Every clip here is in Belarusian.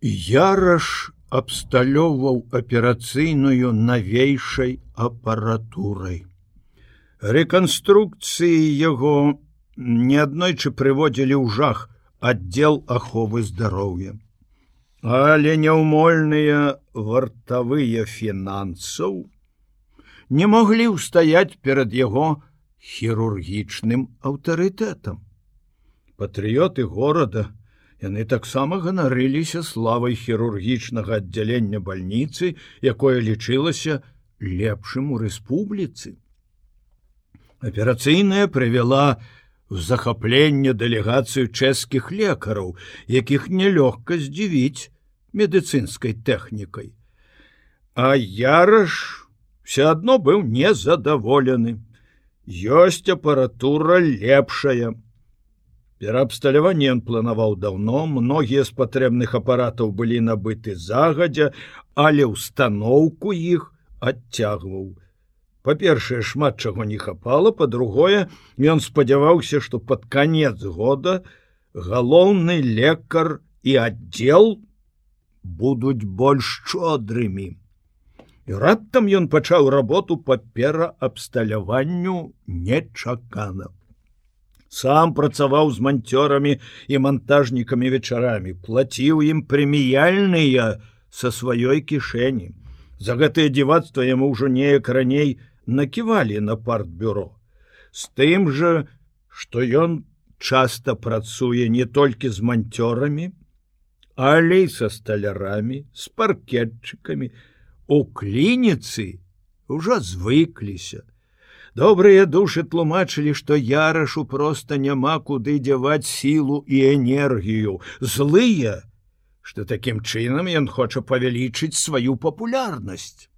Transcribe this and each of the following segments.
Яраш абсталёўваў аперацыйную навейшай апаратурай. Рэканструкцыі яго неаднойчы прыводзілі ў жах аддзел аховы здароўя. Але няўмольныя вартавыя фінансаў не маглі ўстаяць перад яго хірургічным аўтарытэтам. Патрыёты горада, Яны таксама ганарыліся славай хірургічнага аддзялення бальніцы, якое лічылася лепшым у рэспубліцы. Аперацыйная прывяла в захапленне дэлегацыю чэшскіх лекараў, якіх нелёгка здзівіць медыцынскай тэхнікай. А яраш все адно быў незадаволены. Ёсць апаратура лепшая, Пераабсталяванне ён планаваў даўно, многія з патрэбных апаратаў былі набыты загадзя, але ўстаноўку іх адцягваў. Па-першае, шмат чаго не хапала, па-другое, ён спадзяваўся, што пад канец года галоўны лекар і аддзел будуць больш шчодрымі. І раптам ён пачаў работу па пераабсталяванню нечакана сам працаваў з манцёрамі і монтажнікамі вечарамі плаціў ім прэміяльныя са сваёй кішэні. За гэтае дзівацтва яму ўжо неяк раней наківалі на партбюро. З тым жа што ён часта працуе не толькі з манцёрамі але са сталярамі з паркетчыкамі. У клініцы ўжо звыкліся Добрыя душы тлумачылі, што ярашу проста няма куды дзяваць сілу і энергію, злыя, што такім чынам ён хоча павялічыць сваю папулярнасць.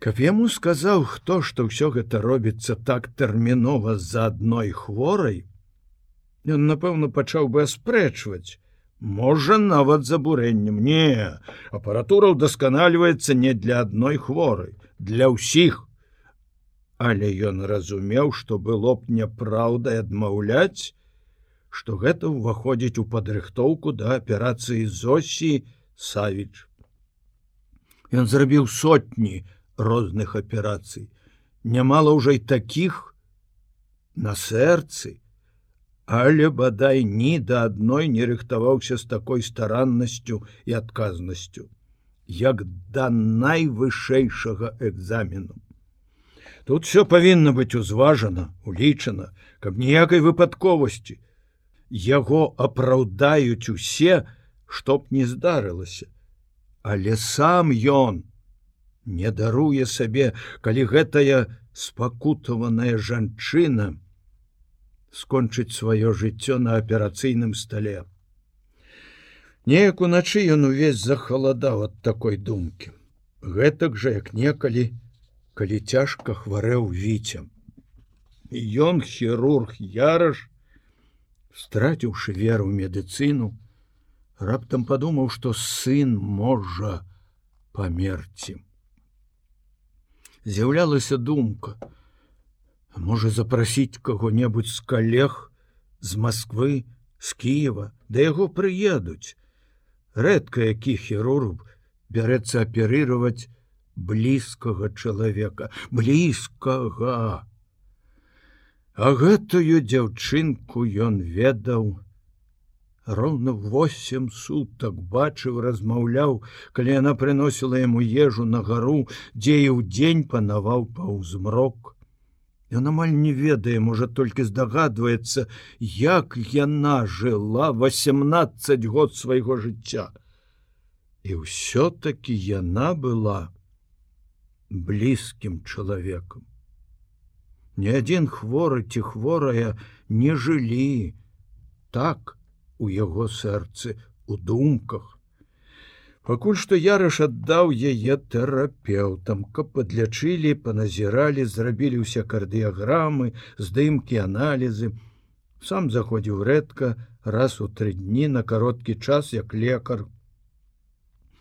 Каб яму сказаў, хто што ўсё гэта робіцца так тэрмінова з-за адной хворай, Ён, напэўна, пачаў бы аспрэчваць. Можа нават з абурэннем не, апаратура ўдасканальваецца не для адной хворай, для ўсіх але ён разумеў, што было б няпраўдай адмаўляць, што гэта ўваходзіць у падрыхтоўку да аперацыі Зосі Савіч. Ён зрабіў сотні розных аперацый. Нямала ўжо і такіх на сэрцы, але бадай ні да адной не рыхтаваўся з такой стараннасцю і адказнасцю, як да найвышэйшага экзамену. Тут все павінна быць узважана, улічана, каб ніякай выпадковасці. Яго апраўдаюць усе, што б не здарылася. Але сам ён не даруе сабе, калі гэтая спакутаваная жанчына скончыць сваё жыццё на аперацыйным стале. Неяк уначы ён увесь захаладаў ад такой думкі. Гэтак жа, як некалі, калі цяжка хварэў віцем. Ён хірург яраш, страціўшы веру ў медыцыну, раптам падумаў, што сын можа памерці. З'яўлялася думка, можа запрасіць каго-небудзь з калег з Масквы, з Киева, да яго прыедуць. Рэдка які хірург бярэцца аперировать блізкага чалавека блізкага. А гэтую дзяўчынку ён ведаў. Роўна восем сутак бачыў размаўляў калі яна прыносіла яму ежу на гару дзе і ў дзень панаваў паўзмрок. Ён амаль не ведае можа толькі здагадваецца як яна жыла 18 год свайго жыцця. І ўсё-таки яна была блізкім чалавекам. Ні адзін хворы ці хворая не жылі так у яго сэрцы у думках. Пакуль што ярыш аддаў яе тэрапеўтам, каб падлячылі, паназіралі, зрабілі ўся кардыяграмы, здымкі, аналізы. Сам заходзіў рэдка раз у тры дні на кароткі час як лекар.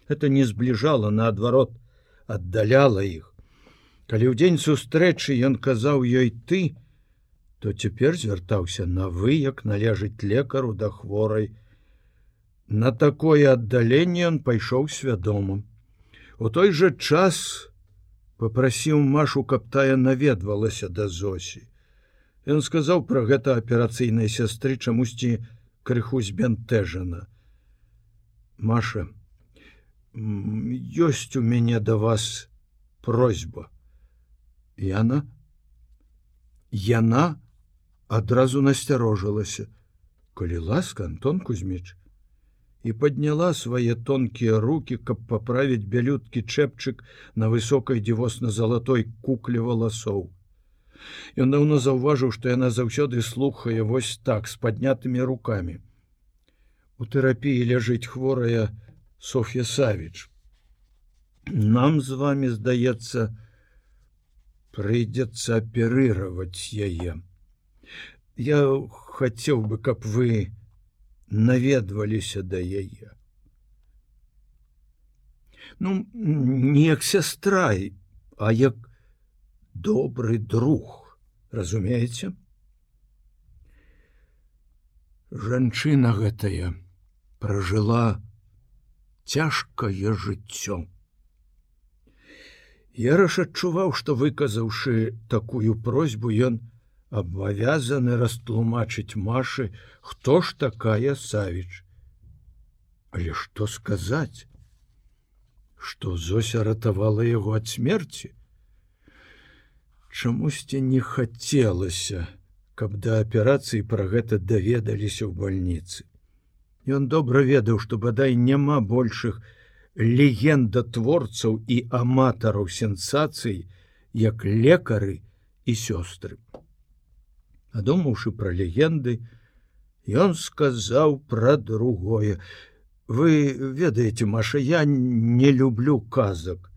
Это не збліжала наадварот, аддаляла іх. Калі ў дзень сустрэчы ён казаў ёй ты, то цяпер звяртаўся на вы, як належыць лекару да хворай. На такое аддаленне ён пайшоў свядома. У той жа час попрасіў Машу, каб тая наведвалася да Зосі. Ён сказаў пра гэта аперацыйнай сястры чамусьці крыху збянтэжана. Маша, ёсць у мяне да вас просьба. Яна Яна адразу насцярожылася, калі ласка Антон Кузьміч і подняла свае тонкія руки, каб паправіць бялюткі чэпчык на высокай дзівосна-залатой кукле валасоў. Ён даўно заўважыў, што яна заўсёды слухае вось так з паднятымі руками. У тэрапіі ляжыць хворая Софья Савіч. Нам з вами здаецца, прыйдзецца аперыраваць яе. Я хацеў бы, каб вы наведваліся да яе. Ну не як сястра, а як добры друг, разумееце? Жанчына гэтая пражыла цяжкае жыццё. Яраш адчуваў, што выказаўшы такую просьбу ён абавязаны растлумачыць Машы, хто ж такая Савіч. Але што сказаць, што Зося ратавала яго ад смерці? Чамусьці не хацелася, каб да аперацыі пра гэта даведаліся ў бальніцы. Ён добра ведаў, што бадай няма большых, легендатворцаў і аматараў сенсацый, як лекары і сёстры. Адумаўшы пра легенды, ён сказаў пра другое: Вы ведаеце, Маша, я не люблю казак,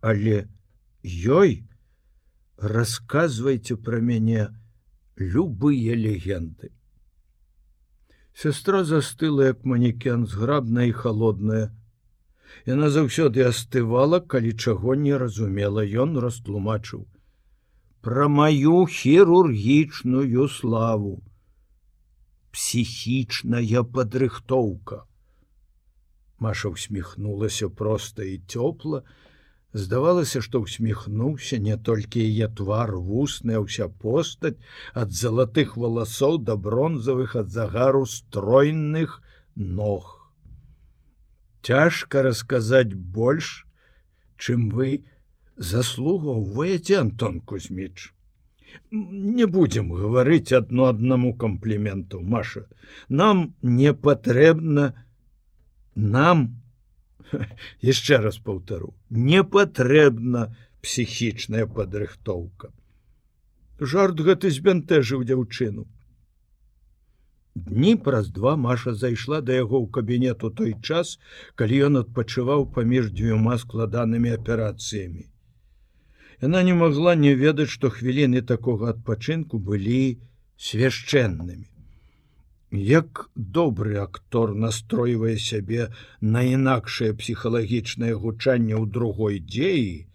але ёй расказвайце пра мяне любыя легенды. Сестра застыла як манекен зграбная і холодная, Яна заўсёды астывала, калі чаго не разумела, ён растлумачыў: Пра маю хірургічную славу. Псіхічная падрыхтоўка. Маша усміхнулася проста і цёпла, Здавалася, што усміхнуўся не толькі яе твар вусны, а ўся постаць ад залатых валасоў да бронзавых ад загару стройных ног цяжка расказаць больш, чым вы заслугоўваеце Антон Кузьміч. Не будзем гаварыць адно аднаму кампліменту Маша. Нам не патрэбна нам яшчэ раз паўтару, не патрэбна псіхічная падрыхтоўка. Жарт гэты збянтэжыў дзяўчыну. Дні праз два Маша зайшла да яго ў кабінет у той час, калі ён адпачываў паміж дзвюма складанымі аперацыямі. Яна не магла не ведаць, што хвіліны такога адпачынку былі свяшчэннымі. Як добры актор настройвае сябе на інакшае псіхалагічнае гучанне ў другой дзеі,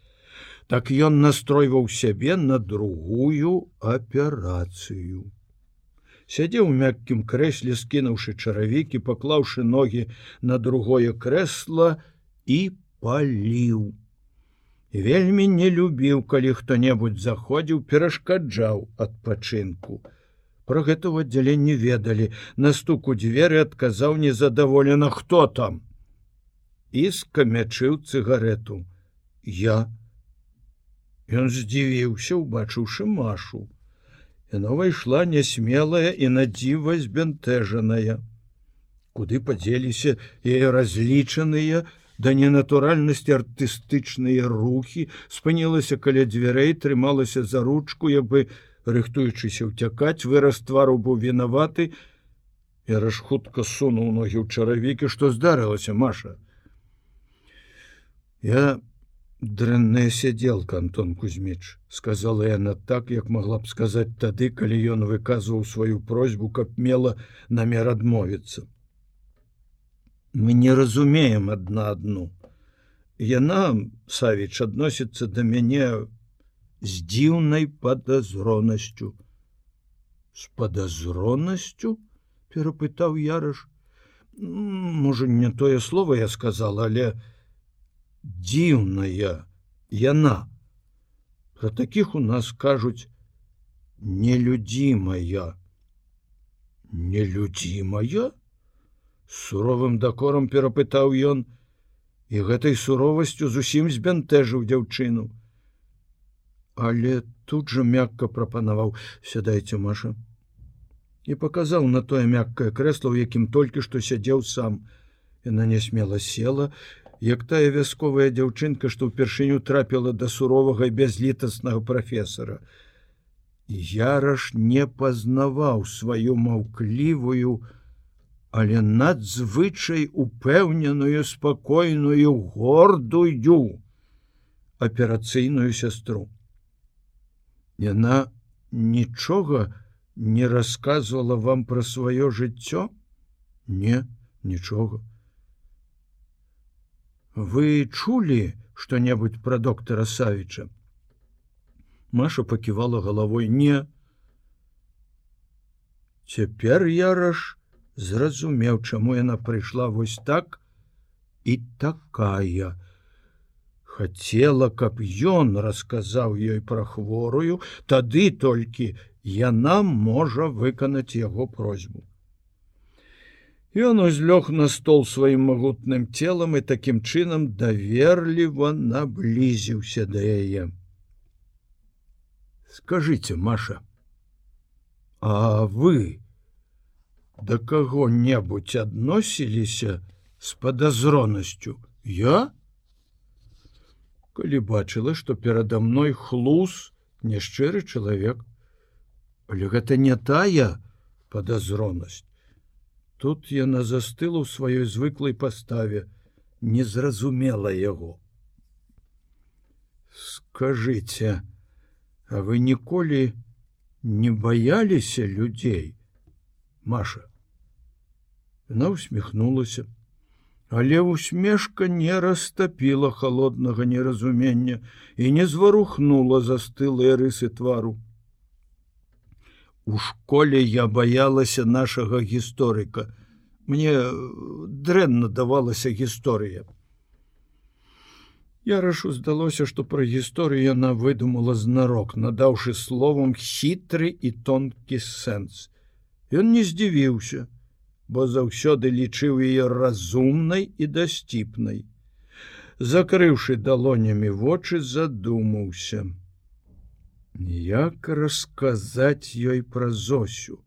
так ён настройваў сябе на другую аперацыю. Сядзеў у мяккім крэсле скінуўшы чаравікі паклаўшы ногі на другое крэсла і паліў. Вельмі не любіў калі хто-небудзь заходзіў перашкаджаў адпачынку про гэта ў аддзяленні ведалі. На стуку дзверы адказаў незадаволена хто там? І скамячыў цыгарету. Я Ён здзівіўся убачыўшы машу. Яна ўвайшла нясмелая і надзіва збянтэжаная. Куды падзеліся яе разлічаныя да ненатуральнасці артыстычныя рухі, спынілася каля дзвярэй, трымалася за ручку, як бы рыхтуючыся ўцякаць, выраз твару быў вінаваты. Я раш хутка сунуў ногі ў чаравікі, што здарылася Маша. Я дрэнная сядзелка Антон Кузьміч сказала яна так як могла б сказаць тады калі ён выказваў сваю просьбу каб мела намер адмовіцца мы не разумеем адна адну яна савіч адносіцца да мяне з дзіўнай падазронасцю з падазронасцю перапытаў яраш можа не тое слово я сказала але дзіўная яна. Про таких у нас кажуць нелюдзімая нелюдзімая суровым дакорам перапытаў ён і гэтай суровасцю зусім збянтэжыў дзяўчыну але тут жа мякка прапанаваў сядайце маша і паказаў на тое мяккае крэсла, у якім толькі што сядзеў сам. Яна нясмела села, як тая вясковая дзяўчынка, што ўпершыню трапіла да суровага бязлітаснага прафесара. Яраш не пазнаваў сваю маўклівую, але надзвычай упэўненую спакойную гордую аперацыйную сястру. Яна нічога не рассказывала вам про сваё жыццё? Не нічога. Вы чулі что-небудзь про доктора савіча? Маша поківала головой не. Цяпер яраш зразумеў чаму яна прыйшла вось так і такая хотела каб ён расказаў ёй пра хворую тады толькі яна можа выканаць яго просьбу. Ён узлёг на стол сваім магутным целам і такім чынам даверліва наблізіўся да яе. Скажыце, Маша, А вы да каго-небудзь адносіліся з падазронасцю я? Калі бачыла, што перада мной хлус няшчыры чалавек, Але гэта не тая падазронасць. Тут яна застыла ў сваёй звыклай паставе, не зразумела яго. Скажыце, а вы ніколі не баяліся людзей, Маша. Яна усміхнулася, але усмешка не растапіла холоднага неразумення і не зварухнула застылыя рысы твару. У школе я баялася нашага гісторыка. Мне э, дрэнна давалася гісторыя. Я рашу здалося, што пра гісторыю яна выдумала знарок, надаўшы словам хітры і тонкі сэнс. Ён не здзівіўся, бо заўсёды лічыў яе разумнай і дасціпнай. Закрыўшы далонямі вочы, задумаўся. Як расказаць ёй пра зосю?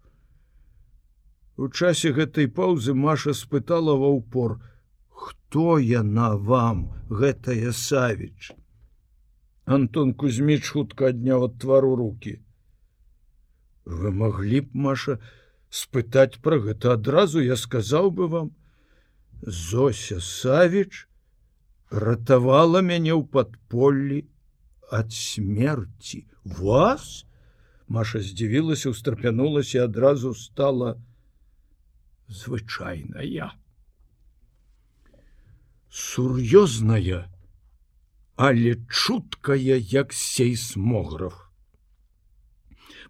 У часе гэтай паўзы маша спытала ва ўпор хто яна вам гэтая савіч? Антон кузьміч хутка адняў ад твару руки вы маглі б маша спытаць пра гэта адразу я сказаў бы вам. Зося савіч ратавала мяне ў падполлі ад смерти вас? Маша здзівілася устрапянулася і адразу стала звычайная. Сур'ёзная але чуткая як сейсмограф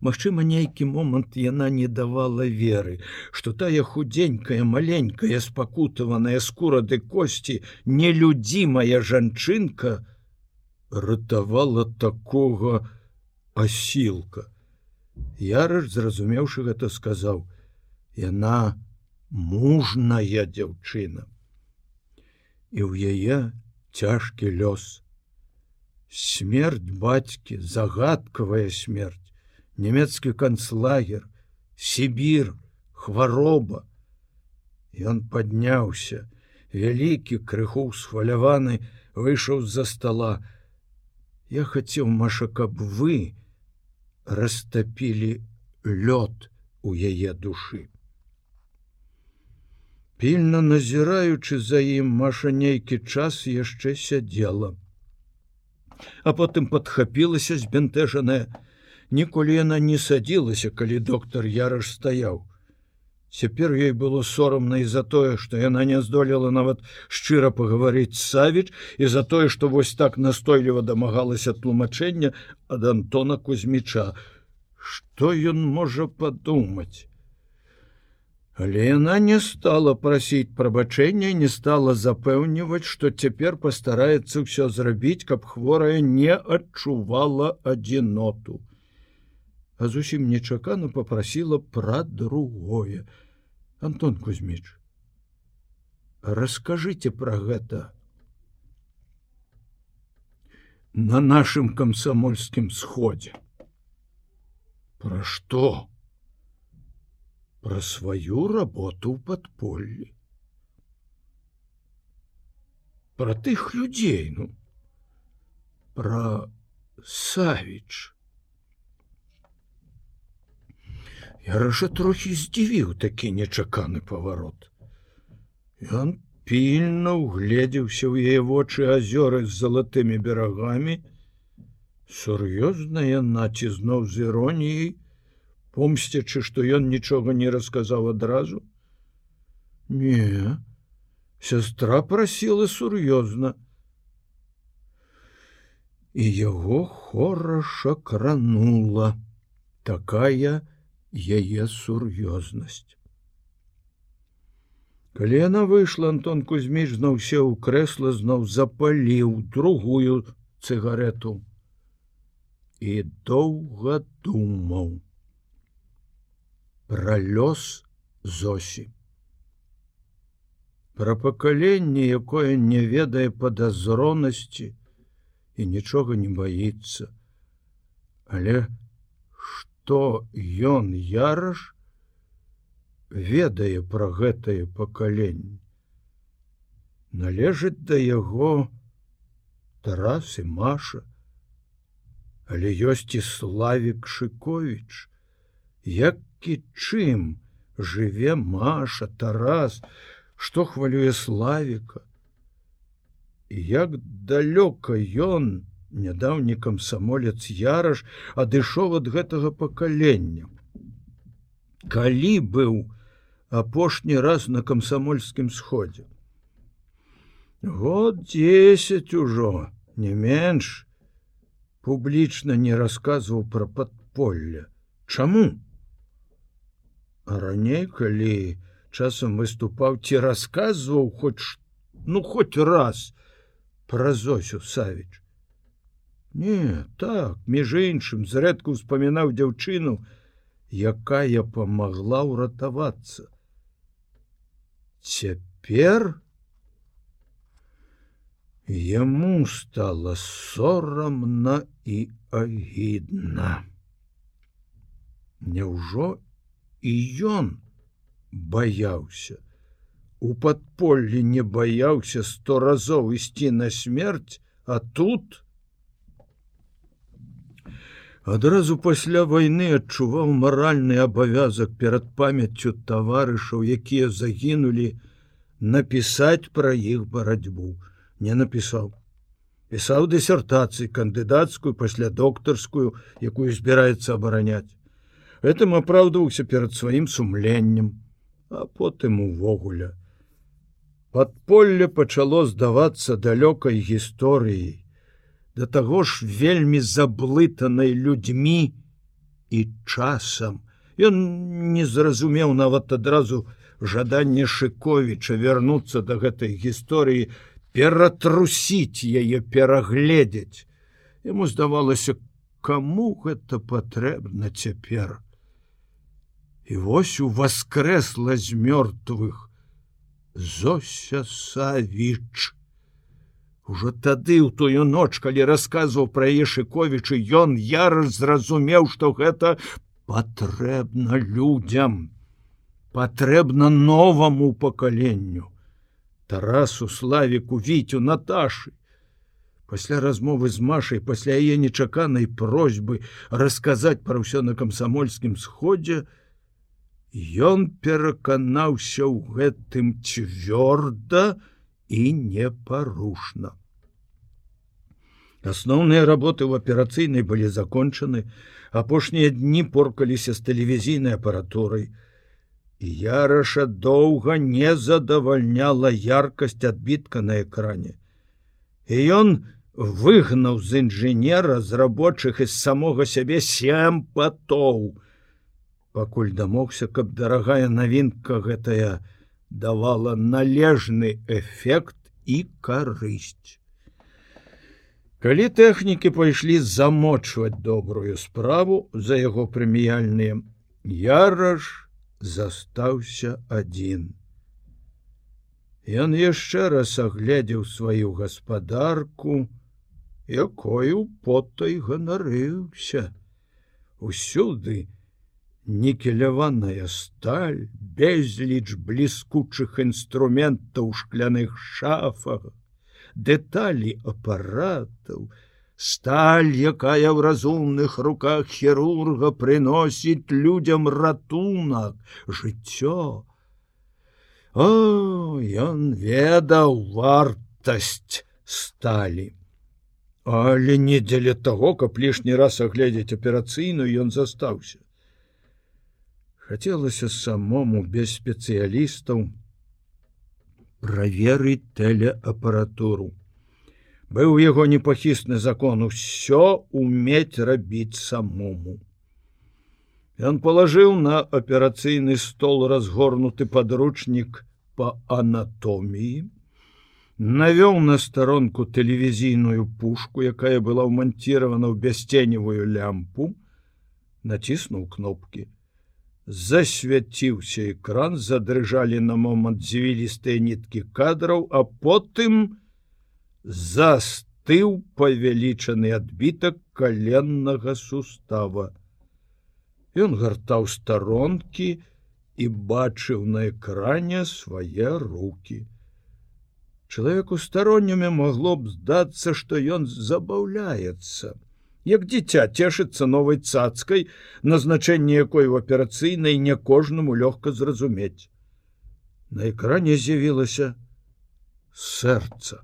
Магчыма нейкі момант яна не давала веры что тая худенькая маленькая спакутаваная скура ды косці нелюдзімая жанчынка, ратавала такога асілка. Яраш, зразумеўшы гэта, сказаў: Яна мужная дзяўчына. І ў яе цяжкі лёс. Смерть бацькі, загадкавая смерть, нямецкі канцлагер, Сібір, хвароба. Ён падняўся, вялікі крыху схваляваны, выйшаў з-за стола, Я хацеў маша, каб вы растапілі лёд у яе душы. Пільна назіраючы за ім маша нейкі час яшчэ сядзела. А потым падхапілася збянтэжаная, ніколі яна не садзілася, калі доктар Яраш стаяў. Цяпер ёй было сорамна і за тое, што яна не здолела нават шчыра пагаварыць савіч і за тое, што вось так настойліва дамагалася тлумачэння ад Антона Кузьміча. Што ён можа падумаць? Але яна не стала прасіць прабачэння і не стала запэўніваць, што цяпер пастараецца ўсё зрабіць, каб хворая не адчувала адзіноту. А зусім нечакана попрасіла пра другое. Антон Кузьміч, расскажыце пра гэта на нашым камсамольскім сходзе. Пра што? про сваю работу ў падполлі про тых людзей ну про савіч я раша трохі здзівіў такі нечаканы паварот. Ён пільна угледзеўся ў яе вочы азёры з залатымі берагамі. Сур'ёзная наці зноў з іроніяй помсцячы што ён нічога не расказаў адразу. Не сястра прасіла сур'ёзна. І яго хораша кранула такая яе сур'ёзнасць. Калі яна выйшла антон кузьміч зноў сеў у крэсла зноў запаліў другую цыгарету і доўга думаў пра лёс зосі. Пра пакаленне якое не ведае падазронасці і нічога не баіцца. Але што ён яраш ведае пра гэтае пакаленне. Належыць да яго тарас і маша. Але ёсць і славік шыкович як і чым жыве Маша Тарас, што хвалюе славіка. Як далёка ён, нядаўні камсамолец яраш адышоў ад гэтага пакалення. Калі быў апошні раз на камсамольскім сходзе. Год 10 ужо, не менш, публічна не расказваў пра падполля. Чаму? А раней, калі часам выступаў ці расказваў хоць ну хоць раз пра зосю савіч. Не, так, між іншым зрэдку ўспамінаў дзяўчыну, якая памагла ўратавацца. Цяпер яму стала сорамна і агідна. Няўжо і ён баяўся у падполлі не баяўся сто разоў ісці на смерць а тут адразу пасля вайны адчуваў маральны абавязак перад памяццю таварышаў якія загінулі напісаць пра іх барацьбу. Не напісаў. Пісаў дысертацыі кандыдацкую пасля доктарскую якую збіраецца абараняць. Гэтым апраўдваўся перад сваім сумленнем, а потым увогуле. Падполле пачало здавацца далёкай гісторыяй, да таго ж вельмі заблытанай людзьмі і часам. Ён не зразумеў нават адразу жаданне шыковіча вярнуцца да гэтай гісторыі, ператрусіць яе перагледзець. Яму здавалася, каму гэта патрэбна цяпер. І вось у воскресла з мёртвых Зося Савіч. Ужо тады ў тую ноч, калі расказваў пра Ешыковічы, ён яр зразумеў, што гэта патрэбна людзям, патрэбна новаму пакаленню. Тарасу славіку віцю Наташы. Пасля размовы з Машай пасля яе нечаканай просьбы расказаць пра ўсё на камсамольскім сходзе, Ён пераканаўся ў гэтым цвёрда і непарушна. Асноўныя работы ў аперацыйнай былі закончаны, апошнія дні поркаліся з тэлевізійнай апаратурай. Яраша доўга не задавальняла яркасць адбітка на экране. І ён выгнаў з інжынера з рабочых з самога сябе сем патоў, пакуль дамогся, каб дарагая навінка гэтая давала належны эфект і карысць. Калі тэхнікі пайшлі замочваць добрую справу за яго прэміяльныя, Яраш застаўся адзін. Ён яшчэ раз агледзеў сваю гаспадарку, якою потай ганарыўся. Усюды нікеляваная сталь, безліч бліскучых інструментаў шкляных шафах, дэталі апаратаў, сталь, якая ў разумных руках хірурга прыносіць людзям ратунак, жыццё. О, ён ведаў вартасць сталі. Але не дзеля таго, каб лішні раз агледзець аперацыйную ён застаўся. Хацелася самому без спецыялістаў, праверыць тэлеапаратуру. Быў яго непахісны закон усё умець рабіць самому. Ён палажыў на аперацыйны стол разгорнуты падручнік по анатоміі, навёў на старонку тэлевізійную пушку, якая была ўманціравана ў бясценевую лямпу, націснуў кнопкі засвяціўся экран задрыжалі на момант дзвілістыя ніткі кадраў а потым застыў павялічаны адбітак каленнага сустава. Ён гартаў старонкі і бачыў на экране свае руки чалавеку староннямі магло б здацца што ён забаўляецца як дзіця цешыцца новай цацкай, назначэнне якой у аперацыйнай не кожнаму лёгка зразумець. На экране з'явілася сэрца.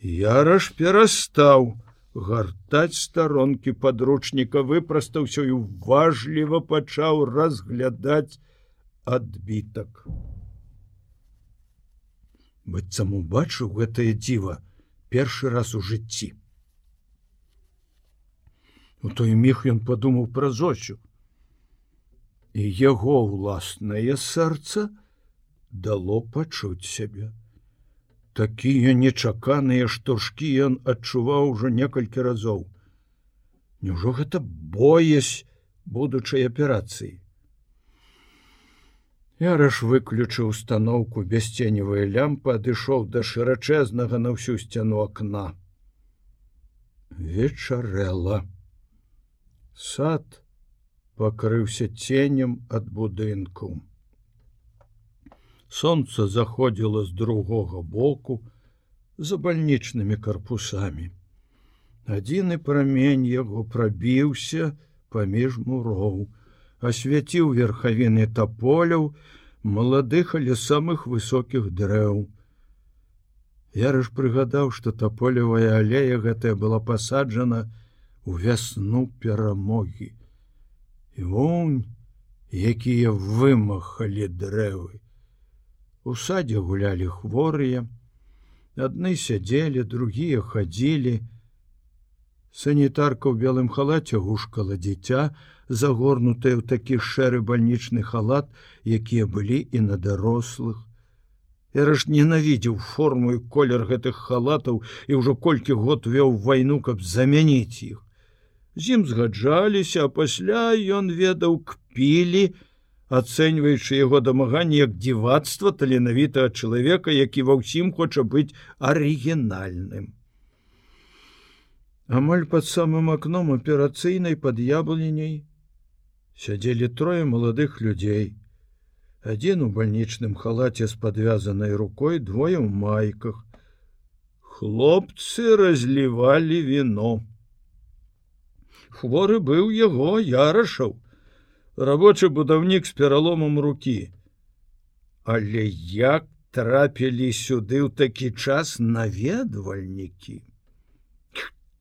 Яраш перастаў гартаць старонкі падручніка, выпрастаўся і уважліва пачаў разглядаць адбітак. Быццам убачыў гэтае дзіва першы раз у жыцці. У той міг ён падумаў пра зочу. І яго ўласнае сэрца дало пачуць сябе. Такія нечаканыя штуршкі ён адчуваў ужо некалькі разоў. Няўжо гэта боязь будучай аперацыі. Яраш выключыў установку бясценевая лямпа, адышоў да шырачэзнага на ўсю сцяну акна. Вечарэла сад пакрыўся ценем ад будынку. Сонца заходзіла з другога боку за бальнічнымі карпусамі. Адзіны прамень яго прабіўся паміж муроў, асвяціў верхавіны таполяў, маладых але самых высокіх дрэў. Ярыш прыгадаў, што таполевая алея гэтая была пасаджана, у вясну перамогі. І вунь, якія вымахалі дрэвы. У садзе гулялі хворыя, адны сядзелі, другія хадзілі. Санітарка ў белым халаце гушкала дзіця, загорнутая ў такі шэры бальнічны халат, якія былі і на дарослых. Эраш ненавідзеў форму і колер гэтых халатаў і ўжо колькі год вёў вайну, каб замяніць іх з ім згаджаліся, а пасля ён ведаў кпілі, ацэньваючы яго дамаганне як дзівацтва таленавітага чалавека, які ва ўсім хоча быць арыгінальным. Амаль пад самым акном аперацыйнай пад яблыняй сядзелі трое маладых людзей. Адзін у бальнічным халаце з падвязанай рукой двое ў майках. Хлопцы разлівалі віно хворы быў яго ярашаў рабочы будаўнік з пераломам руки але як трапілі сюды ў такі час наведвальнікі?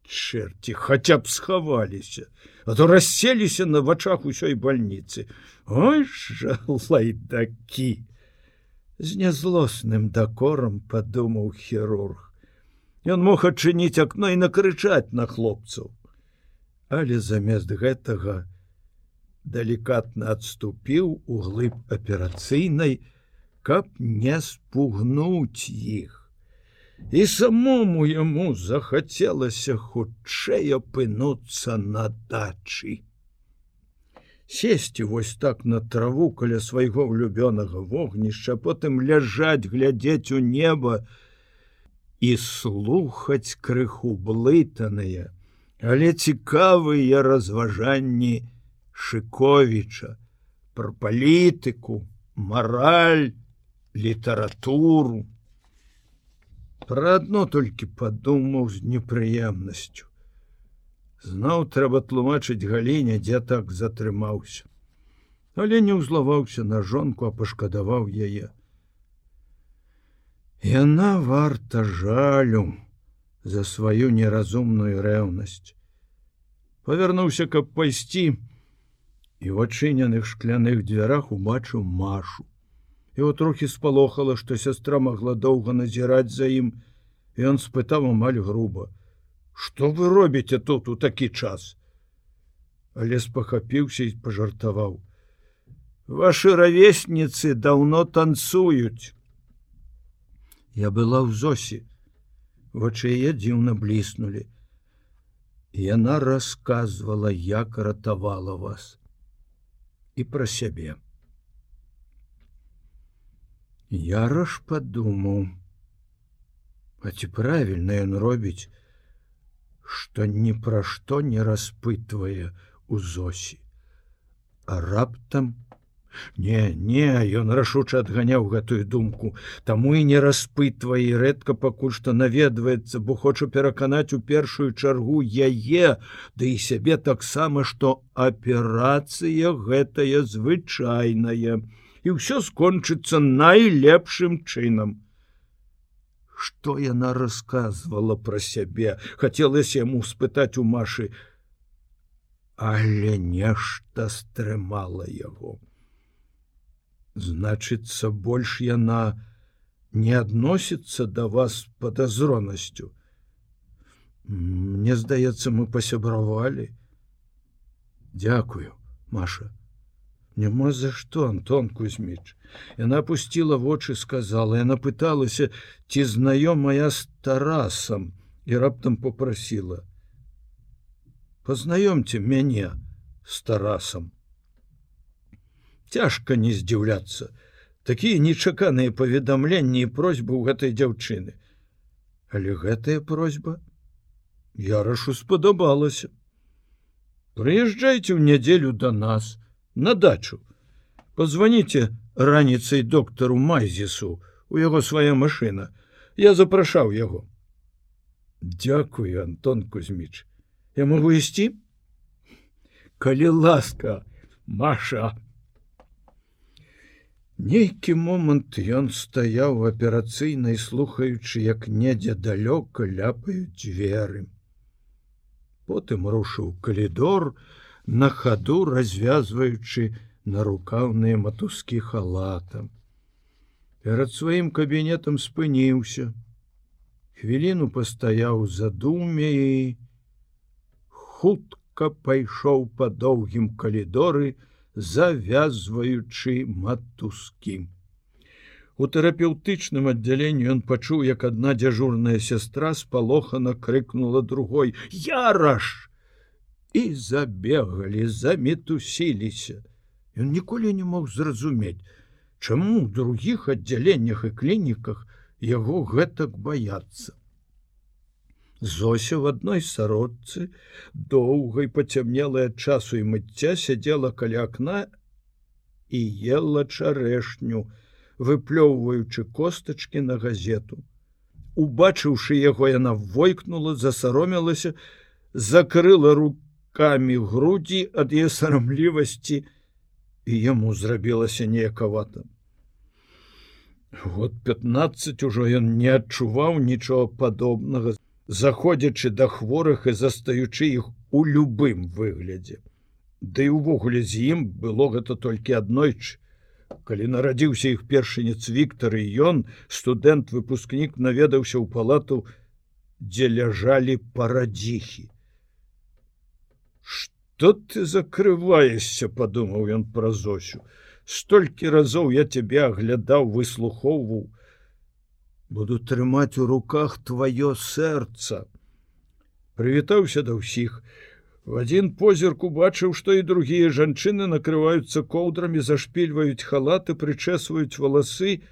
Чэрці хаця б схаваліся а то расселіся на вачах усёй бальніцы. Ой лайдакі з нязлосным дакорам падумаў хірург. Ён мог адчыніць акно і накрычаць на хлопцаў але замест гэтага далікатна адступіў у глыб аперацыйнай, каб не спугнуць іх. І самому яму захацелася хутчэй апынуцца на дачы. Сесці вось так на траву каля свайго ўлюбёнага вогнішча, потым ляжаць, глядзець у неба і слухаць крыху блытаныя, але цікавыя разважанні Шковіча, пра палітыку, мараль, літаратуру. Пра адно толькі падумаў з непрыемнасцю. Зноў трэба тлумачыць галіне, дзе так затрымаўся. Але не ўзлаваўся на жонку, а пашкадаваў яе. Яна варта жалю за сваю неразумную рэўнасць. Павярнуўся, каб пайсці, і в адчыненых шкляных дзвярах убачыў машу. Его трохі спалохала, што сястра могла доўга назіраць за ім, і он спытаў амаль груба: « Што вы робіце тут у такі час? Але спахапіўся і пажартаваў: « Вашы равесніцы даўно танцуюць. Я была ў зосе, вачы яе дзіўна бліснули. Яна расказвала, як ратавала вас і пра сябе. Яраш падумаў: А ці правільна ён робіць, што ні пра што не распытвае у зосі. А раптам, Не, не, ён рашуча адганяў гэтую думку, таму і не распытвае і рэдка пакуль што наведваецца, бо хочу пераканаць у першую чаргу яе, ды і сябе таксама, што аперацыя гэтая звычайная і ўсё скончыцца найлепшым чынам. Што яна расказвала пра сябе, хацелася яму спытаць у машы, але нешта стрымала яго. Значыцца, больш яна не адносіцца да вас падазронасцю. Мне здаецца, мы пасябравалі. Дякую, Маша няма за что антон кузьміч яна опустила вочы сказала яна пыталася ці знаёмая с тарасам і раптам попросила познаёмьте мяне с тарасам цяжка не здзіўляцца такія нечаканыя паведамленні і просьбы ў гэтай дзяўчыны але гэтая просьба я рашу спадабалася прыязджайце ў нядзелю до нас на дачу. Позвоните раніцай доктору Майзісу, у яго свая машина. Я запрашаў яго. Дякую, Антон Кузьміч. Я могу ісці? Калі ласка, Маша. Нейкі момант ён стаяў аперацыйнай, слухаючы, як недзе далёка ляпаюць дзверы. Потым рушыў калідор, на хаду развязваючы на рукаўныя матускі халата. Перад сваім кабінетам спыніўся. Хвіліну пастаяў задуме і хутка пайшоў па доўгім калідоры, завязваючы матускі. У тэрапеўтычным аддзяленні ён пачуў, як адна дзяжурная сястра спалохана крыкнула другой: Яраш! і забегалі, заметусіліся. Ён ніколі не мог зразумець, чаму ў другіх аддзяленнях і клініках яго гэтак баяцца. Зося в адной сародцы доўгай пацямнелай ад часу і мыцця сядзела каля акна і ела чарэшню, выплёўваючы костачки на газету. Убачыўшы яго, яна войкнула, засаромілася, закрыла руку руками грудзі ад яе сарамлівасці і яму зрабілася неякавата. Вот 15 ужо ён не адчуваў нічога падобнага, заходзячы да хворых і застаючы іх у любым выглядзе. Ды і ўвогуле з ім было гэта толькі аднойчы. Калі нарадзіўся іх першынец Віктор і ён, студэнт-выпускнік наведаўся ў палату, дзе ляжалі парадзіхі што ты закрываешся падумаў ён пра зосю столькі разоў я цябе аглядаў выслухоўваў буду трымаць у руках твоё сэрца. Прывітаўся да ўсіх. В адзін позірк убачыў што і другія жанчыны накрываюцца коўдрамі зашпільваюць халаты прычэсваюць валасы.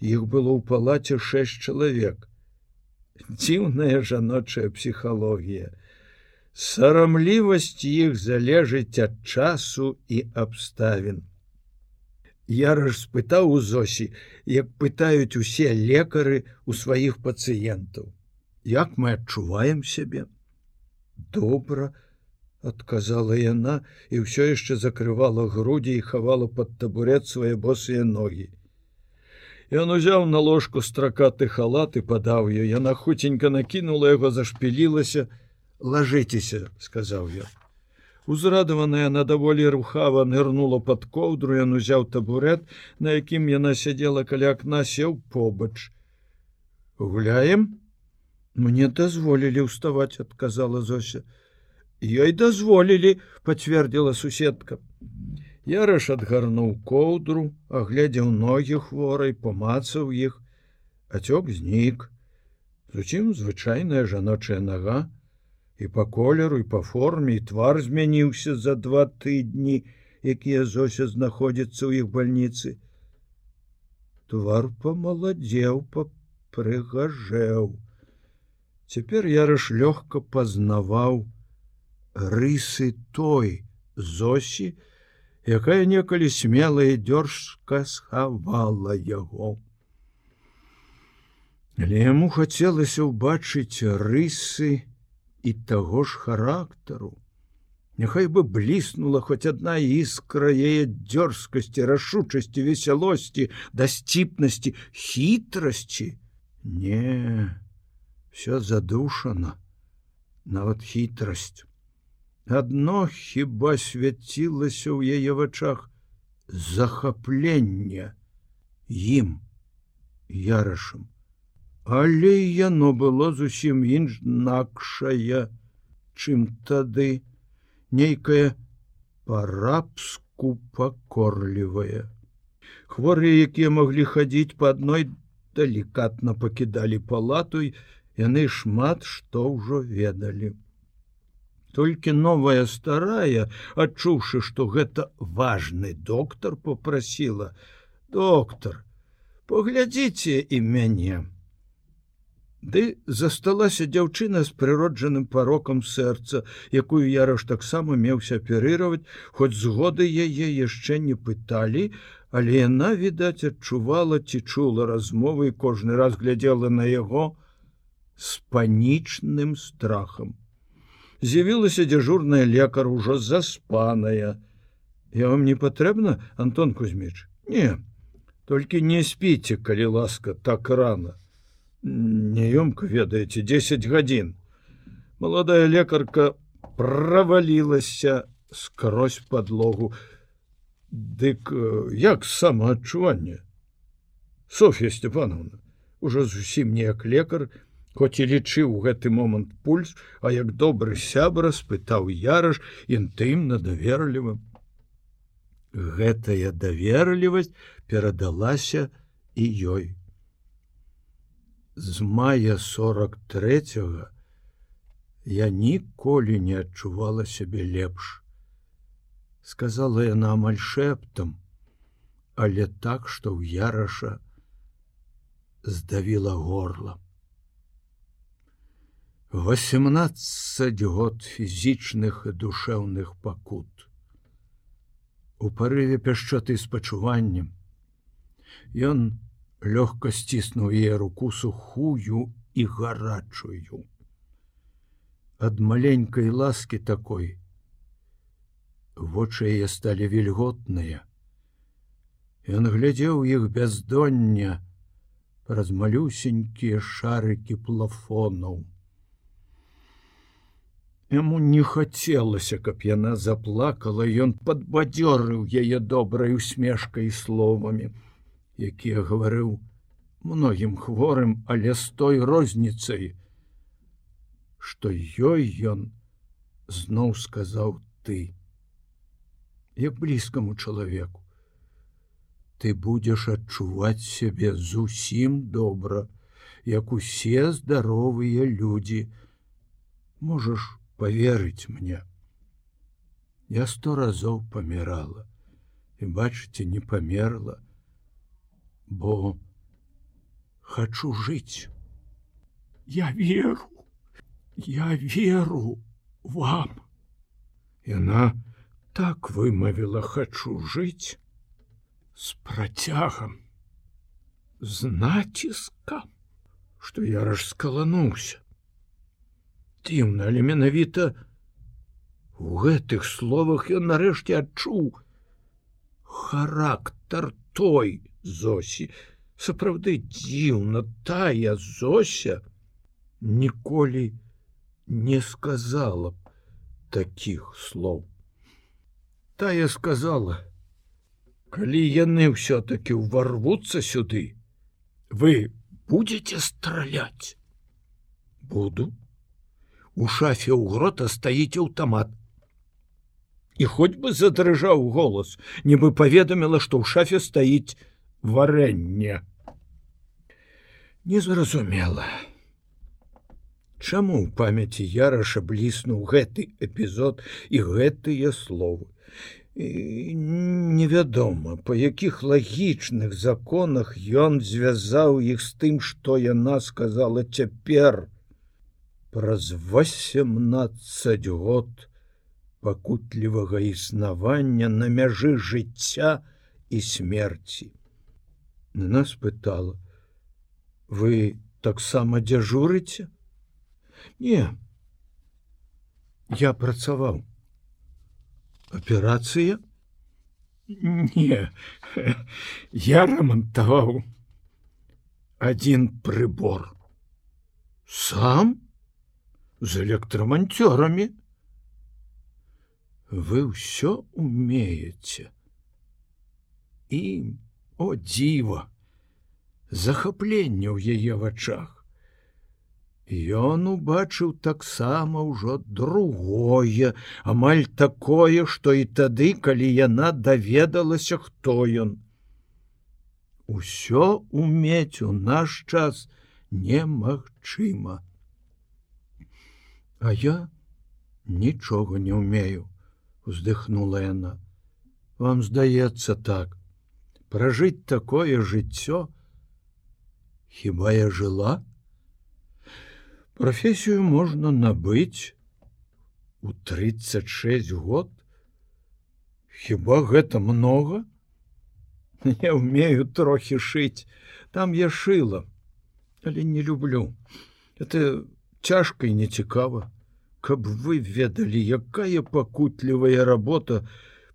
Іх было ў палаце шэсць чалавек. Дзіўная жаночая псіхалогія. Сарамлівасць іх залежыць ад часу і абставін Яраш спытаў у Зосі, як пытаюць усе лекары у сваіх пацыентаў. Як мы адчуваем сябе? Добра, адказала яна і ўсё яшчэ закрывала грудзі і хавала пад табурет свае босыя ногі. Ён узяў на ложку стракаты халат і падаў ее. Яна хуценька накінула яго, зашпілілася: « Лажыцеся, сказаў я. Узрадаваная на даволі рухава нырнула под коўдру, ён узяў табурет, на якім яна сядзела каля акна сеў побач. Гуляем, мне дазволілі ўставаць, адказала Зося. Ёй дазволілі, пацвердзіла суседка. Яраш адгарнуў коўдру, агледзеў ногі хворай, помацаў іх, Ацёк знік. Зусім звычайная жаночая нага, і по колеру і по форме твар змяніўся за два тыдні, якія Зося знаходзіцца ў іх бальніцы. Твар помаладзеў прыгажэў. Цяпер ярыш лёгка пазнаваў рысы той Зосі, якая некалі смелая дзёржка схавала яго. Але яму хацелася ўбачыць рысы, і таго ж характару. Няхай бы бліснула хоць адна іскра яе дзёрзкасці, рашучасці, весялосці, дасціпнасці, хітрасці. Не, все задушана, нават хітрасць. Адно хіба свяцілася ў яе вачах захаплення ім ярашам але яно было зусім інакшае, чым тады нейкае па-рабску пакорлівае. Хворыя, якія маглі хадзіць па адной далікатна пакідалі палату, яны шмат што ўжо ведалі. Толькі новая старая, адчуўшы, што гэта важны доктар попрасіла: « Доктор, поглядзіце і мяне. Ды засталася дзяўчына з прыроджаным парокам сэрца, якую яраш таксама меўся аперыраваць, хоць згоды яе яшчэ не пыталі, але яна, відаць, адчувала ці чула размовы і кожны раз глядзела на яго з панічным страхам. З'явілася дзяжурная лекар ужо заспаная. Я вам не патрэбна, Антон Кузьміч, не, толькі не спіце, калі ласка так рано неёмка ведаеце 10 гадзін маладая лекарка правалілася скрозь подлогу. Дык э, як самаадчуванне Софья степановна? Уже зусім неяк лекар хоць і лічыў гэты момант пульс а як добры сябра спытаў яраш інтымна даверлівым гэтая даверлівасць перадалася і ёй з мая 43 я ніколі не адчувала сябе лепш сказала яна амаль шэптам але так што ў яраша здавіла горла. 18 год фізічных і душэўных пакут. У парыве пяшчоты спачуваннем ён лёгка сціснуў яе руку сухую і гарачую. Ад маленькай ласкі такой вочы яе сталі вільготныя. Ён глядзеў іх бяздоння праз малюсенькія шарыкі плафонаў. Яму не хацелася, каб яна заплакала, ён падбадзёрыў яе добрай усмешкай словамі які гаварыў многім хворым, але з той розніцай, што ёй ён зноў сказаў ты як блізкаму чалавеку. Ты будзеш адчуваць сябе зусім добра як усе здаровыя людзі. Можаш поверыць мне я сто разоў памірала і бачыце не памерла бо хочу жыць. Я веру. Я веру вам. Яна так вымавіла хочу жыць с працягам з націскам что я раскалануўся дзіўна але менавіта у гэтых словах ён нарэшце адчуў характар той зосі. Сапраўды дзіўна тая зося ніколі не сказала б таких слоў. Тая сказала калі яны ўсё-таки ўварвуцца сюды вы будете страляць? Буду. У шафе ў грота стаіць аўтамат і хоць бы задрыжаў голас нібы паведаміла што ў шафе стаіць варэнне незразумела Чаму ў памяці яраша бліснуў гэты эпізод і гэтыя словы? Невядома па якіх лагічных законах ён звязаў іх з тым што яна сказала цяпер. Праз 18 год пакутлівага існавання на мяжы жыцця і смерці. На нас пытала вы таксама дзяжурыце? Не я працаваў аперацыя? Не я рамантаваў один прыбор сам? З электраманцёрамі вы ўсё умееце і о дзіва захапленне ў яе вачах Ён убачыў таксама ўжо другое, амаль такое, што і тады, калі яна даведалася, хто ён. Усё умець у наш час немагчыма. А я нічога не умею, уздыхнула яна. Вам здаецца так, пражыць такое жыццё, Хіба я жыла? Прафесію можна набыць у 36 год. Хіба гэта много? Я умею трохі шыць, там я шыла, але не люблю. Это цяжка і нецікава, каб вы ведалі, якая пакутлівая работа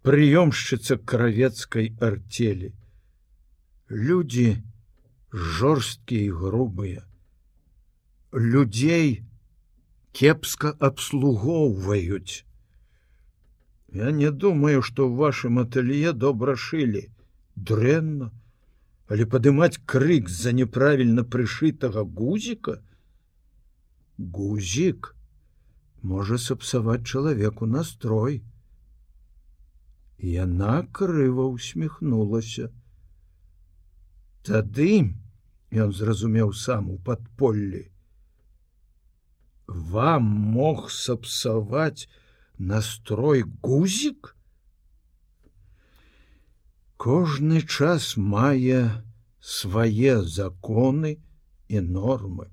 прыёмшчыца кравецкай артелі. Людзі жорсткія і грубыя. Людзей кепска абслугоўваюць. Я не думаю, што ў вашым атэлье добра шылі, дрэнна, але падымаць крык з-за няправільна прышытага гузіка, гузік можа сапсаваць чалавеку настрой. Яна крыва усміхнулася. Тады ён зразумеў сам у падполлі, вам мог сапсаваць настрой гузік кожны час мае свае законы і нормы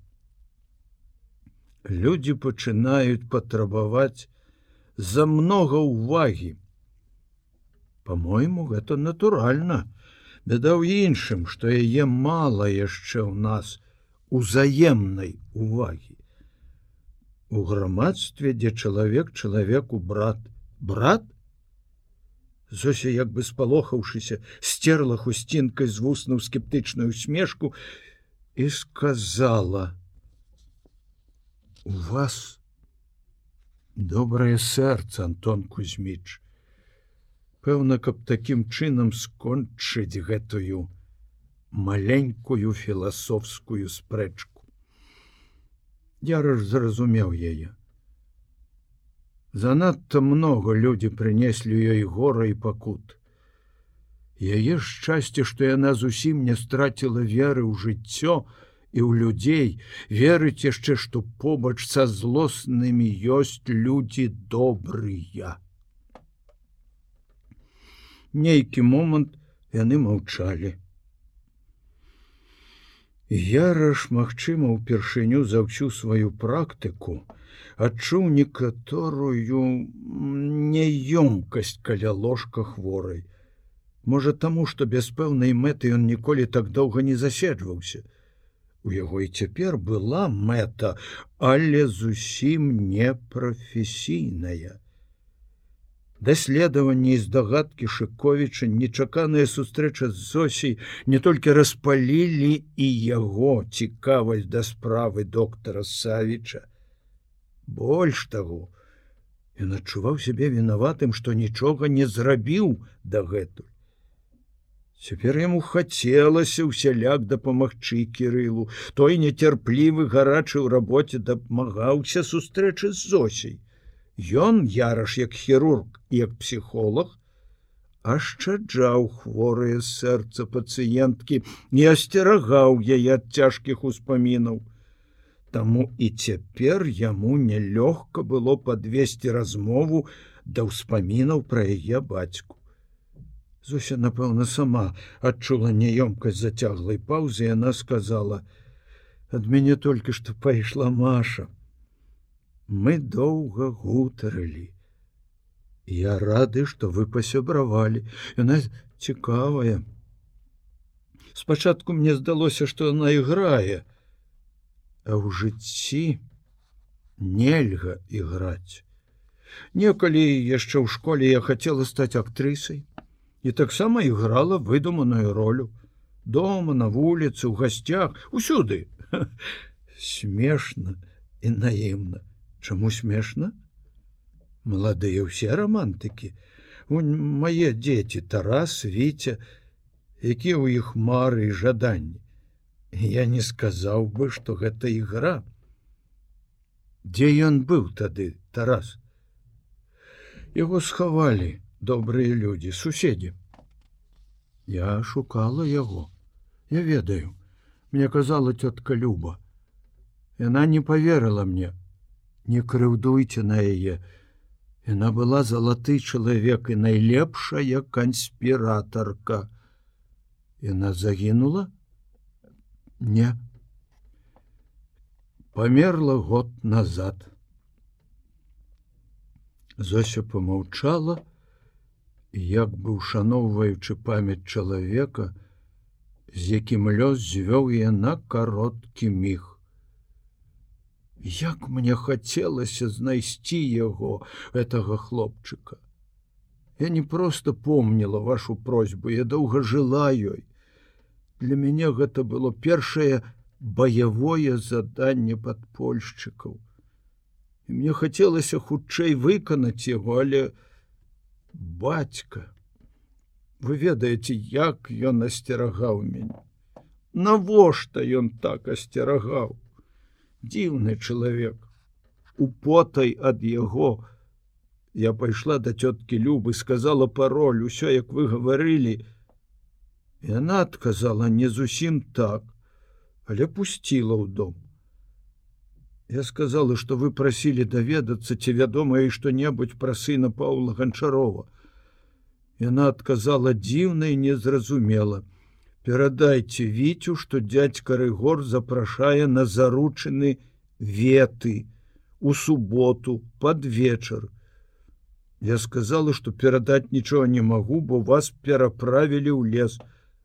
люди пачынаюць патрабаваць за много увагі по-мойму гэта натуральна. Беда ў іншым што яе мала яшчэ ў нас узаемнай увагі. У грамадстве дзе чалавек чалавеку брат брат? Зося як бы спалохаўшыся стерла хусцінкай з вуснуў скептычную усмешку і сказала у вас добрае сэрца Антон Кузьміч пэўна каб такім чынам скончыць гэтую маленькую філасофскую спрэчку Яраш зразумеў яе. Занадта много людзі прынеслі ёй гора і пакут. Яе шчасце, што яна зусім не страціла веры ў жыццё і ў людзей, верыць яшчэ, што побач са злоснымі ёсць людзі добрыя. Нейкі момант яны маўчалі. Яраш, магчыма, упершыню за ўсю сваю практыку адчуў некаторую няёмкасць каля ложка хворай. Можа таму, што без пэўнай мэты ён ніколі так доўга не заседжваўся. У яго і цяпер была мэта, але зусім непрафесійная. Даследаванні і здагадкі Шковіча нечаканая сустрэча з Зосій не толькі распалілі і яго цікавасць да справы доктара Савіча. Больш таго, ён адчуваў сябе вінаватым, што нічога не зрабіў дагэтуль. Цяпер яму хацелася ўсяляк дапамагчы кірылу, той нецярплівы гарачы ў рабоце дапамагаўся сустрэчы з зосей. Ён яраш як хірург, як псіхолог, ашчаджаў хворыя сэрца пацыенткі, не асцерагаў яе ад цяжкіх успамінаў. Таму і цяпер яму нялёгка было падвесці размову да ўспамінаў пра яе бацьку. Зося, напэўна, сама адчула няёмкасць зацяглай паўзы, яна сказала: « Ад мяне толькі што пайшла Маша. Мы доўга гутарылі. Я рады, што вы пасябравалі. Яна цікавая. Спачатку мне здалося, што яна іграе, А ў жыцці нельга іграць. Некалі яшчэ ў школе я хацела стаць актрысай і таксама іграла выдуманую ролю. Дома на вуліцы у гасцях усюды. Смешна і наемна чаму смешна? Маладыя ўсе романтыкі мае дзеці тарас віця якія ў іх мары і жаданні. Я не сказаў бы што гэта ігра. Дзе ён быў тады тарас? Яго схавалі добрыя людзі суседзі я шукала яго я ведаю. Мне казала цётка люба. Яна не поверыла мне. Не крыўдуйце на яе яна была залаты чалавек і найлепшая канспіратарка яна загінула не. Памерла год назад. Зося помаўчала як бы ушаноўваючы памяць чалавека, з якім лёс звёў я на кароткі міг. Як мне хацелася знайсці яго гэтага хлопчыка. Я не проста помніла вашу просьбу, я доўга жыла ёй. Для мяне гэта было першае баявое заданне падпольшчыкаў. І мне хацелася хутчэй выканаць яго, але, бацька вы ведаеце як ён асцерагаў мяне. Навошта ён так асцерагаў? Дзіўны чалавек. У потай ад яго я пайшла да цёткі любы сказала пароль усё як вы гаварылі. Яна адказала не зусім так але пусціла ў дом Я сказала, што вы прасілі даведацца ці вядомае што-небудзь пра сына Паўла Ганчарова. Яна адказала дзіўна і незразумела: Перадайце віцю, што дядзька Рыгор запрашае на заручаны веты у суботу под вечар. Я сказала, што перадаць нічога не магу, бо вас пераправілі ў лес.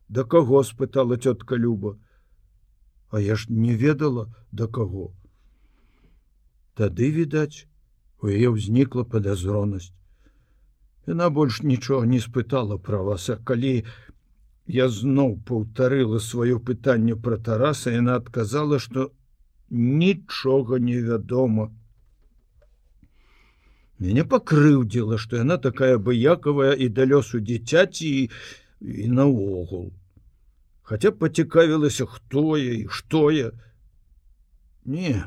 Да каго спытала цётка Люба. А я ж не ведала да каго. Тады, відаць, у яе ўзнікла падазронасць. Яна больш нічога не спытала пра вас, а калі я зноў паўтарыла сваё пытанне пра Тараса, яна адказала, што нічога невядома. Мяне пакрыўдзіла, што яна такая абыякавая і да лёсу дзіцяці і, і наогул. Хаця пацікавілася, хто я і што я. Не,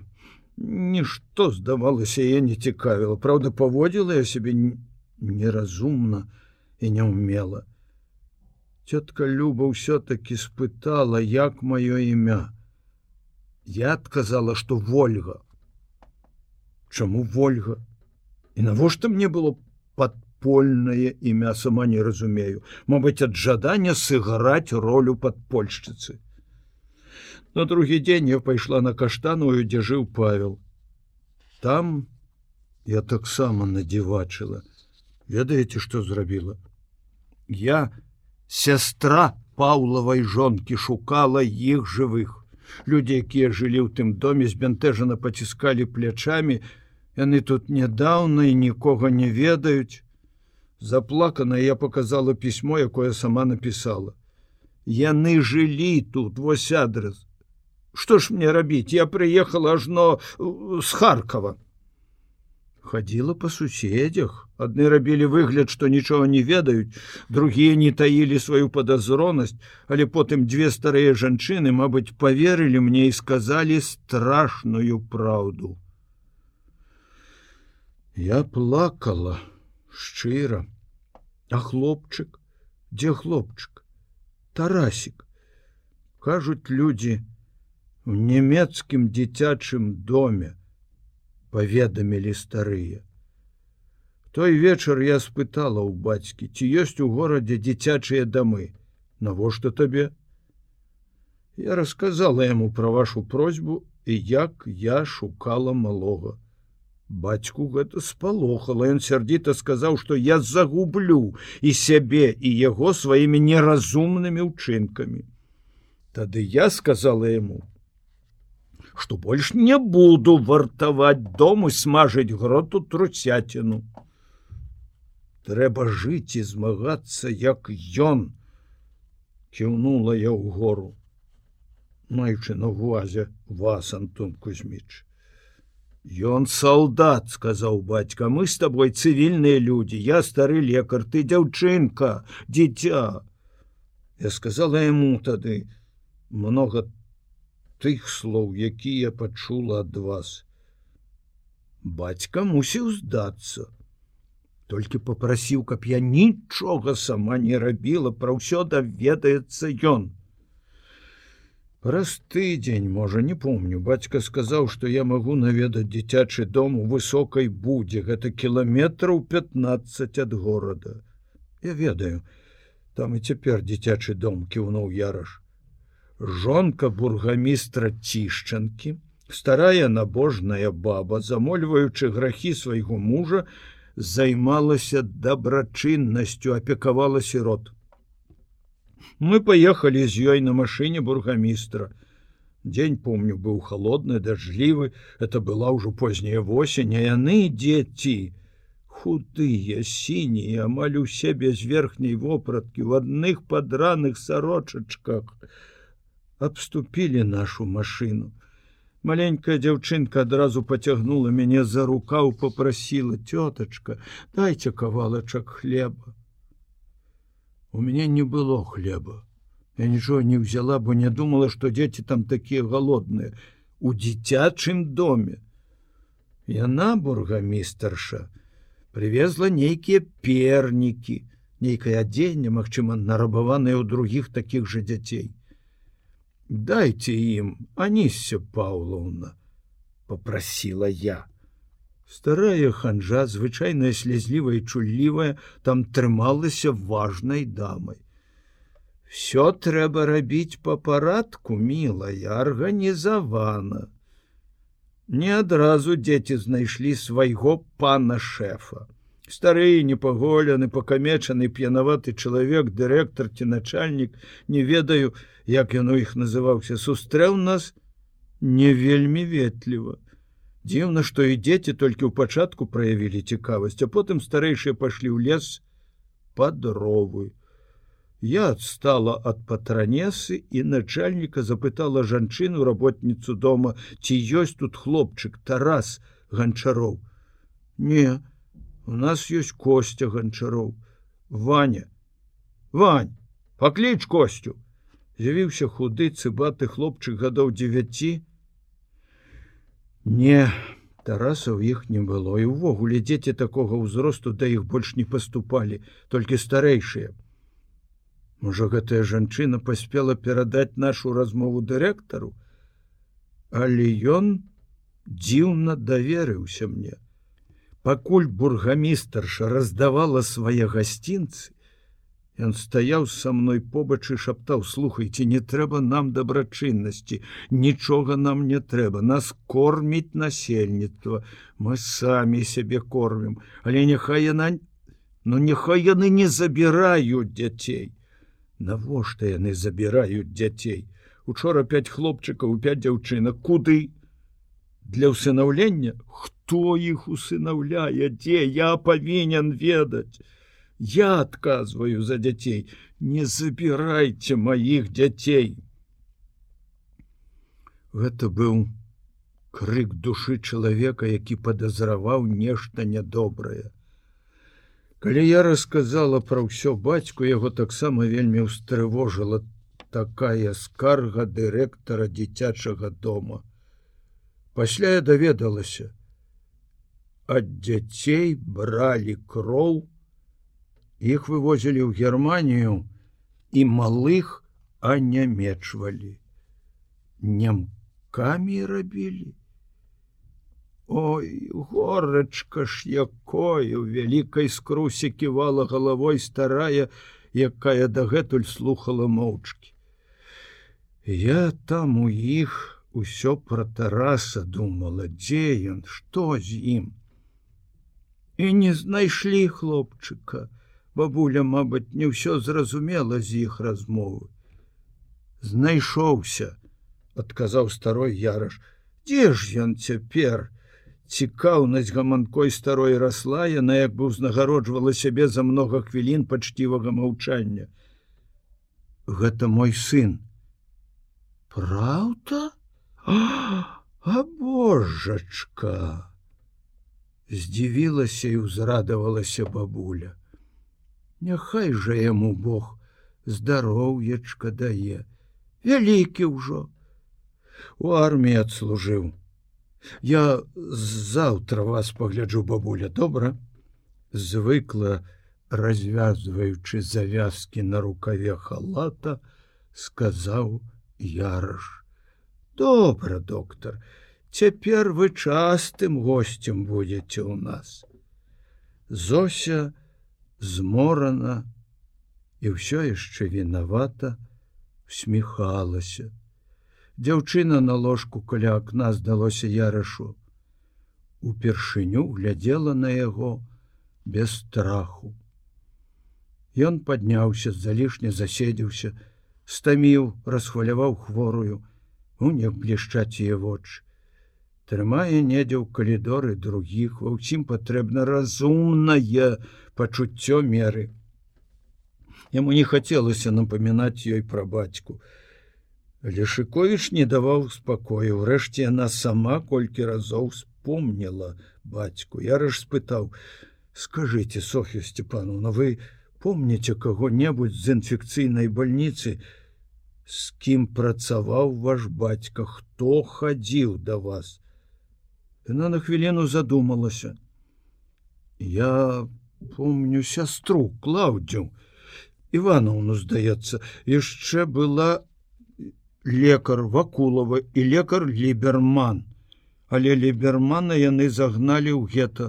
Нішто здавалася я не цікавіла, Праўда, паводзіла я сябе неразумна і няўмела. Цётка Люба ўсё-таки спытала, як маё імя. Я адказала, што Вольга. Чаму Вольга? І навошта мне было падпольнае імя сама не разумею, Мабыць, ад жадання сыграць ролю падпольшчыцы. На другі дзень я пайшла на каштаную, дзе жыў павел. Там я таксама надзівачыла. Ведаеце, што зрабіла. Я сястра паўлавай жонкі шукала іх жывых. Людзі, якія жылі ў тым доме, збянтэжана паціскалі плячамі, яны тут нядаўна і нікога не ведаюць. Заплакана я показала пісьмо, якое сама напісала. Яны жылі тут вось адрес что ж мне рабіць я приехала ажно э, с харкова. Ходила по суседях адны рабілі выгляд что нічога не ведаюць другие не таілі сваю подазронасць але потым две старыя жанчыны Мабыць поверылі мне і сказали страшную праўду я плакала шчыра. А хлопчык дзе хлопчык тарасик. Кажуць людзі в нямецкім дзіцячым доме паведамілі старыя той вечар я спытала ў бацькі ці ёсць у горадзе дзіцячыя дамы навошта табе я рассказала яму пра вашу просьбу і як я шукала малога бацьку гэта спалохала ён сярдзіта сказаў што я загублю і сябе і яго сваімі неразумнымі ўчынкамі тады я сказала яму что больш не буду вартаваць дому смажыць гроту труцяціну. Трэба жыць і змагацца, як ён кіўнула я ў гору, маючы на увазе вас Антон Кузьміч. Ён солдат, сказаў бацька, мы з табой цывільныя людзі, я стары лекар, ты дзяўчынка, дзіця. Я сказала яму тады много тых слоў, якія пачула ад вас. Бацька мусіў здацца. Толькі попрасіў, каб я нічога сама не рабіла, пра ўсё даведаецца ён. Праз тыдзень, можа, не помню, бацька сказаў, што я магу наведаць дзіцячы дом у высокай будзе, гэта кіламетраў 15 ад горада. Я ведаю, там і цяпер дзіцячы дом кіўнуў яраш жонка бургамістра цішчанкі, старая набожная баба, замольваючы грахі свайго мужа, займалася дабрачыннасцю, апекавала сірот. Мы паехалі з ёй на машыне бургамістра. Дзень помню быў холодны, дажлівы, это была ўжо позняя восень, а яны дзеці, худыя сінія, амаль усе без верхняй вопраткі в адных падраных сарочачках обступілі нашу машину. Маленькая дзяўчынка адразу поцягнула мяне за рукаў, попрасила тётачка, дайте кавалачак хлеба. У мяне не было хлеба. Я нічого не взяла, бо не думала, што дзеці там такія галодныя у дзіцячым доме. Яна бургамістарша привезла нейкія пернікі, нейкае адзенне, магчыма, нарабаваныя ў другіх такіх жа дзяцей дайте ім анісся паўлаўна попросила я. Старая ханжа звычайная слезлівая чуллівая там трымалася важнай дамай все трэба рабіць по парадку милая арганізавана не адразу дзеці знайшлі свайго пана шефа стары непаголены пакамечаны п'янаваты чалавек дырэктар ці начальнік не ведаю як у іх называўся сустрэў нас не вельмі ветліва. Дзіўна што і дзеці толькі ў пачатку праявілі цікавасць а потым старэйшыя пашлі ў лес падровы я адстала ад патранесы і начальніка запытала жанчыну работніцу дома ці ёсць тут хлопчык тарас ганчароў? Не у нас ёсць костя ганчароў ваня вань пакліч костю з'явіўся худы цыбаты хлопчык гадоў 9 Не, Тараса ў іх не было і ўвогуле дзеці такога ўзросту да іх больш не паступалі, толькі старэйшыя. Можа, гэтая жанчына паспела перадаць нашу размову дырэктару, Але ён дзіўна даверыўся мне. Пакуль бургамістарша раздавала свае гасцінцы, Ён стаяў са мной побач і шаптаў слухайце не трэба нам дабрачыннасці нічога нам не трэба нас корміць насельніцтва мы самі сябе кормім але няхай яна ну няхай яны не забіраюць дзяцей навошта яны забіраюць дзяцей? Учора пять хлопчыкаў пять дзяўчынак. Куды? Для ўсынаўлення? Хто іх усынаўляе? Дзе? Я павінен ведаць Я отказываю за дзяцей, не забирайте моих дзяцей. Гэта быў крык душы чалавека, які падазраваў нешта нядобрае. Калі я рассказала пра ўсё бацьку, яго таксама вельмі ўстрывожила такая скарга дырэктара дзіцячага дома. Пасля я даведалася, ад дзяцей бралі кроў, Іх вывозілі ў Германію і малых анямечвалі. Нямкамі рабілі. Ой, горачка ж якою вялікай скрусе ківала галавой старая, якая дагэтуль слухала моўчкі. Я там у іх усё пра Тараса думала, дзе ён, што з ім. І не знайшлі хлопчыка, бабуля мабыць не ўсё зразумела з іх размовы. Знайшоўся адказаў старой яраш. Дзе ж ён цяпер? Цікаўнасць гаманкой старой расла яна як бы ўзнагароджвала сябе за многа хвілін пачцівага маўчання гэта мой сын Праўда? А божачка! Здзівілася і ўзрадавалася бабуля Няхай жа яму Бог здароўечка дае. Вялікі ўжо. У арміі адслужыў. Я заўтра вас пагляджу бабуля добра, звыкла, развязваючы завязкі на рукаве халата, сказаў Яраш: « Добра, доктор, цяпер вы частым гостцем будетеце ў нас. Зося, зморана і ўсё яшчэ вінавата усміхалася. Дзяўчына на ложку каля акна здалося ярашу. Упершыню глядзела на яго без страху. Ён падняўся, залішне заседзіўся, стаміў, расхваляваў хворую, у не блішчаць яе вочы трымае недзе ў калідоры другіх ва ўсім патрэбна разумнае пачуццё меры. Яму не хацелася напамінаць ёй пра бацьку. Лешыковіч не даваў спакою, Урэшце яна сама колькі разоў спомніла бацьку. Я раш спытаў: скажите Софью Степану, но вы помните каго-небудзь з інфекцыйнай бальніцы, з кім працаваў ваш бацька, хто хадзіў да вас? Яна на хвіліну задумалася. Я помню сястру клаўдзю. Івановну, здаецца, яшчэ была лекар вакулова і лекар ліберман. Але лібермана яны загналі ў гета.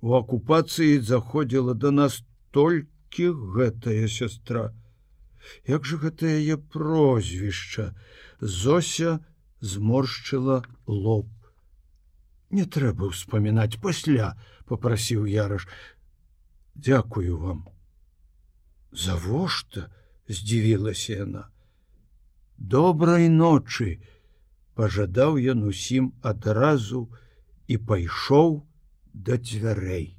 У акупацыі заходзіла да нас толькі гэтая сястра. Як жа гэта яе прозвішча, Зося зморшчыла лоб не трэба ўспамінаць пасля попрасіў яраш дзякую вам. Завошта здзівілася яна. Добрай ночы пожадаў ён усім адразу і пайшоў да дзвярэй